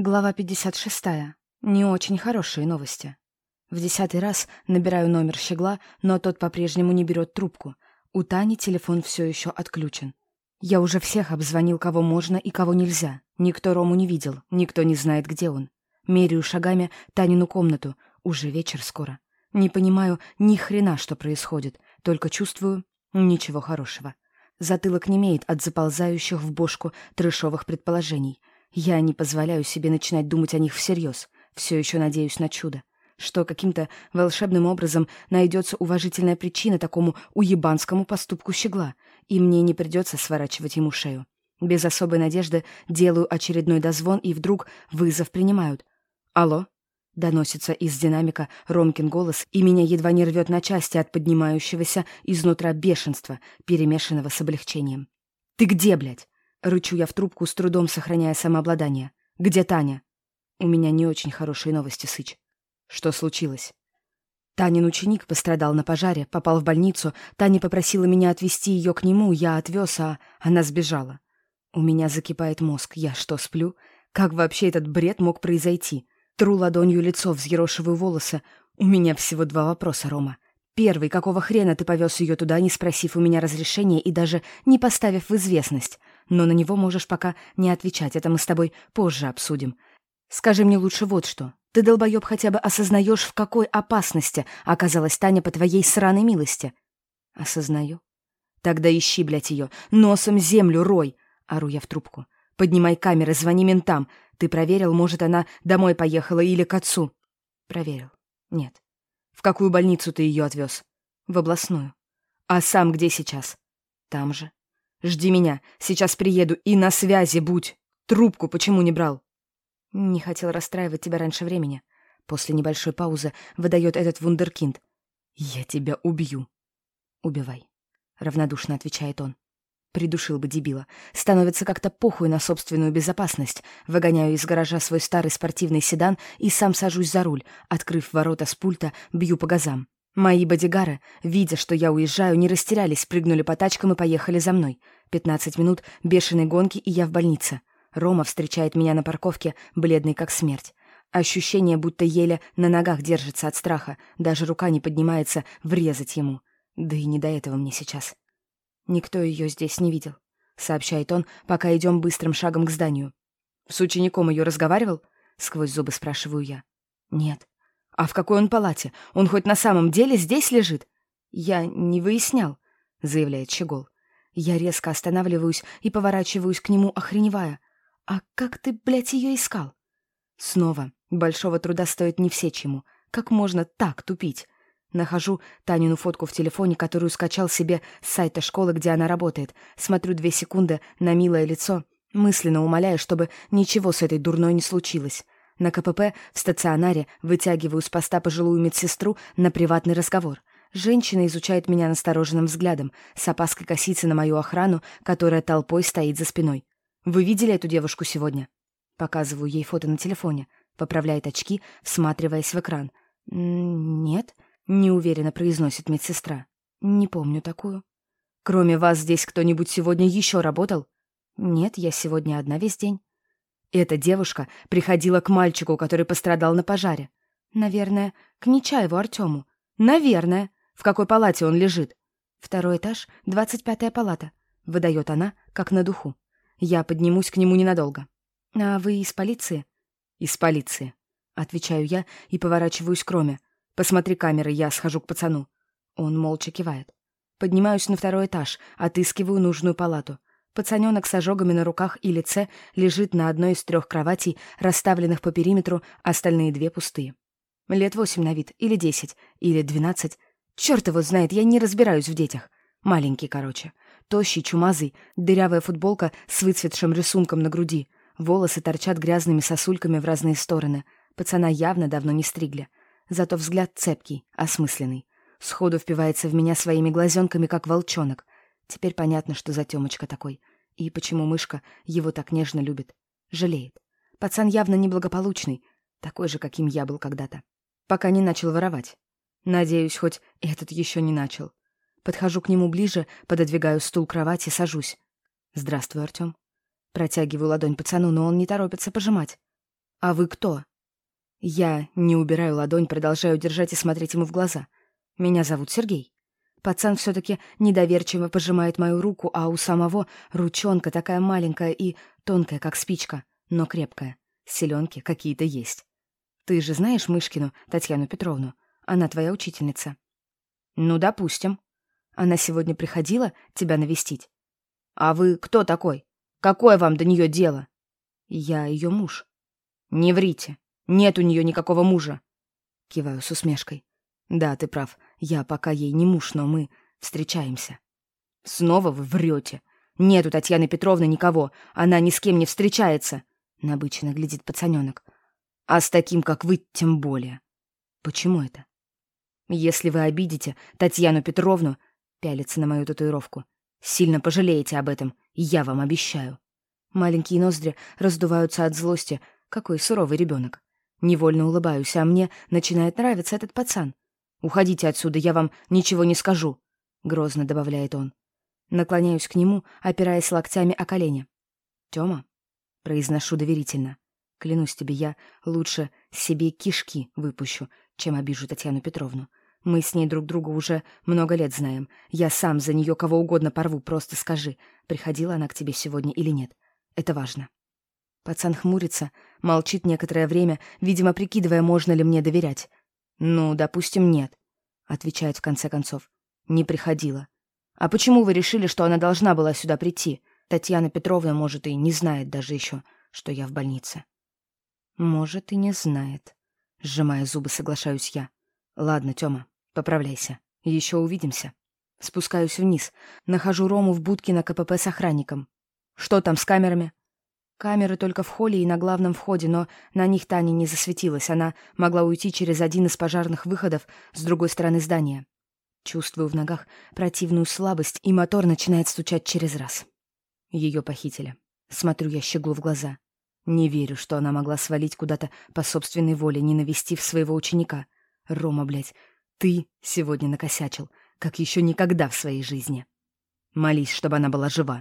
Глава 56. Не очень хорошие новости. В десятый раз набираю номер щегла, но тот по-прежнему не берет трубку. У Тани телефон все еще отключен. Я уже всех обзвонил, кого можно и кого нельзя. Никто Рому не видел, никто не знает, где он. Меряю шагами Танину комнату. Уже вечер скоро. Не понимаю ни хрена, что происходит, только чувствую ничего хорошего. Затылок немеет от заползающих в бошку трешовых предположений — я не позволяю себе начинать думать о них всерьез. Все еще надеюсь на чудо. Что каким-то волшебным образом найдется уважительная причина такому уебанскому поступку щегла, и мне не придется сворачивать ему шею. Без особой надежды делаю очередной дозвон, и вдруг вызов принимают. «Алло?» — доносится из динамика Ромкин голос, и меня едва не рвет на части от поднимающегося изнутра бешенства, перемешанного с облегчением. «Ты где, блядь?» Рычу я в трубку, с трудом сохраняя самообладание. «Где Таня?» «У меня не очень хорошие новости, Сыч». «Что случилось?» Танин ученик пострадал на пожаре, попал в больницу. Таня попросила меня отвезти ее к нему, я отвез, а она сбежала. У меня закипает мозг. Я что, сплю? Как вообще этот бред мог произойти? Тру ладонью лицо, взъерошиваю волосы. У меня всего два вопроса, Рома. Первый, какого хрена ты повез ее туда, не спросив у меня разрешения и даже не поставив в известность? Но на него можешь пока не отвечать, это мы с тобой позже обсудим. Скажи мне лучше вот что. Ты, долбоеб, хотя бы осознаешь, в какой опасности оказалась Таня по твоей сраной милости? Осознаю. Тогда ищи, блядь, ее. Носом землю рой. Ору я в трубку. Поднимай камеры, звони ментам. Ты проверил, может, она домой поехала или к отцу? Проверил. Нет. В какую больницу ты ее отвез? В областную. А сам где сейчас? Там же. Жди меня, сейчас приеду и на связи будь. Трубку почему не брал? Не хотел расстраивать тебя раньше времени. После небольшой паузы выдает этот вундеркинд. Я тебя убью. Убивай. Равнодушно отвечает он. Придушил бы дебила. Становится как-то похуй на собственную безопасность. Выгоняю из гаража свой старый спортивный седан и сам сажусь за руль. Открыв ворота с пульта, бью по газам. Мои бодигары, видя, что я уезжаю, не растерялись, прыгнули по тачкам и поехали за мной. Пятнадцать минут бешеной гонки, и я в больнице. Рома встречает меня на парковке, бледный как смерть. Ощущение, будто еле на ногах держится от страха, даже рука не поднимается врезать ему. Да и не до этого мне сейчас. Никто ее здесь не видел, сообщает он, пока идем быстрым шагом к зданию. С учеником ее разговаривал? Сквозь зубы спрашиваю я. Нет. А в какой он палате? Он хоть на самом деле здесь лежит? Я не выяснял, заявляет Щегол. Я резко останавливаюсь и поворачиваюсь к нему, охреневая. А как ты, блядь, ее искал? Снова. Большого труда стоит не все чему. Как можно так тупить? Нахожу Танину фотку в телефоне, которую скачал себе с сайта школы, где она работает. Смотрю две секунды на милое лицо, мысленно умоляя, чтобы ничего с этой дурной не случилось. На КПП в стационаре вытягиваю с поста пожилую медсестру на приватный разговор. Женщина изучает меня настороженным взглядом, с опаской косится на мою охрану, которая толпой стоит за спиной. «Вы видели эту девушку сегодня?» Показываю ей фото на телефоне. Поправляет очки, всматриваясь в экран. «Нет», — неуверенно произносит медсестра. «Не помню такую». «Кроме вас здесь кто-нибудь сегодня еще работал?» «Нет, я сегодня одна весь день». Эта девушка приходила к мальчику, который пострадал на пожаре. Наверное, к Нечаеву Артему. Наверное. В какой палате он лежит? Второй этаж, двадцать пятая палата. Выдает она, как на духу. Я поднимусь к нему ненадолго. А вы из полиции? Из полиции. Отвечаю я и поворачиваюсь к Роме. Посмотри камеры, я схожу к пацану. Он молча кивает. Поднимаюсь на второй этаж, отыскиваю нужную палату. Пацаненок с ожогами на руках и лице лежит на одной из трех кроватей, расставленных по периметру, остальные две пустые. Лет восемь на вид, или десять, или двенадцать. Черт его знает, я не разбираюсь в детях. Маленький, короче. Тощий, чумазый, дырявая футболка с выцветшим рисунком на груди. Волосы торчат грязными сосульками в разные стороны. Пацана явно давно не стригли. Зато взгляд цепкий, осмысленный. Сходу впивается в меня своими глазенками, как волчонок. Теперь понятно, что за Тёмочка такой. И почему мышка его так нежно любит. Жалеет. Пацан явно неблагополучный, такой же, каким я был когда-то. Пока не начал воровать. Надеюсь, хоть этот еще не начал. Подхожу к нему ближе, пододвигаю стул кровати, сажусь. «Здравствуй, Артем». Протягиваю ладонь пацану, но он не торопится пожимать. «А вы кто?» Я не убираю ладонь, продолжаю держать и смотреть ему в глаза. «Меня зовут Сергей». Пацан все-таки недоверчиво пожимает мою руку, а у самого ручонка такая маленькая и тонкая, как спичка, но крепкая. Селенки какие-то есть. Ты же знаешь Мышкину Татьяну Петровну? Она твоя учительница. Ну, допустим. Она сегодня приходила тебя навестить. А вы кто такой? Какое вам до нее дело? Я ее муж. Не врите. Нет у нее никакого мужа. Киваю с усмешкой. Да, ты прав. Я пока ей не муж, но мы встречаемся. Снова вы врете. Нет у Татьяны Петровны никого. Она ни с кем не встречается. Набычно глядит пацаненок. А с таким, как вы, тем более. Почему это? Если вы обидите Татьяну Петровну, пялится на мою татуировку, сильно пожалеете об этом, я вам обещаю. Маленькие ноздри раздуваются от злости. Какой суровый ребенок. Невольно улыбаюсь, а мне начинает нравиться этот пацан. «Уходите отсюда, я вам ничего не скажу», — грозно добавляет он. Наклоняюсь к нему, опираясь локтями о колени. «Тёма», — произношу доверительно, — «клянусь тебе, я лучше себе кишки выпущу, чем обижу Татьяну Петровну. Мы с ней друг друга уже много лет знаем. Я сам за нее кого угодно порву, просто скажи, приходила она к тебе сегодня или нет. Это важно». Пацан хмурится, молчит некоторое время, видимо, прикидывая, можно ли мне доверять. «Ну, допустим, нет», — отвечает в конце концов. «Не приходила». «А почему вы решили, что она должна была сюда прийти? Татьяна Петровна, может, и не знает даже еще, что я в больнице». «Может, и не знает», — сжимая зубы, соглашаюсь я. «Ладно, Тёма, поправляйся. Еще увидимся». Спускаюсь вниз, нахожу Рому в будке на КПП с охранником. «Что там с камерами?» Камеры только в холле и на главном входе, но на них Таня не засветилась. Она могла уйти через один из пожарных выходов с другой стороны здания. Чувствую в ногах противную слабость, и мотор начинает стучать через раз. Ее похитили. Смотрю я щеглу в глаза. Не верю, что она могла свалить куда-то по собственной воле, не навестив своего ученика. Рома, блядь, ты сегодня накосячил, как еще никогда в своей жизни. Молись, чтобы она была жива.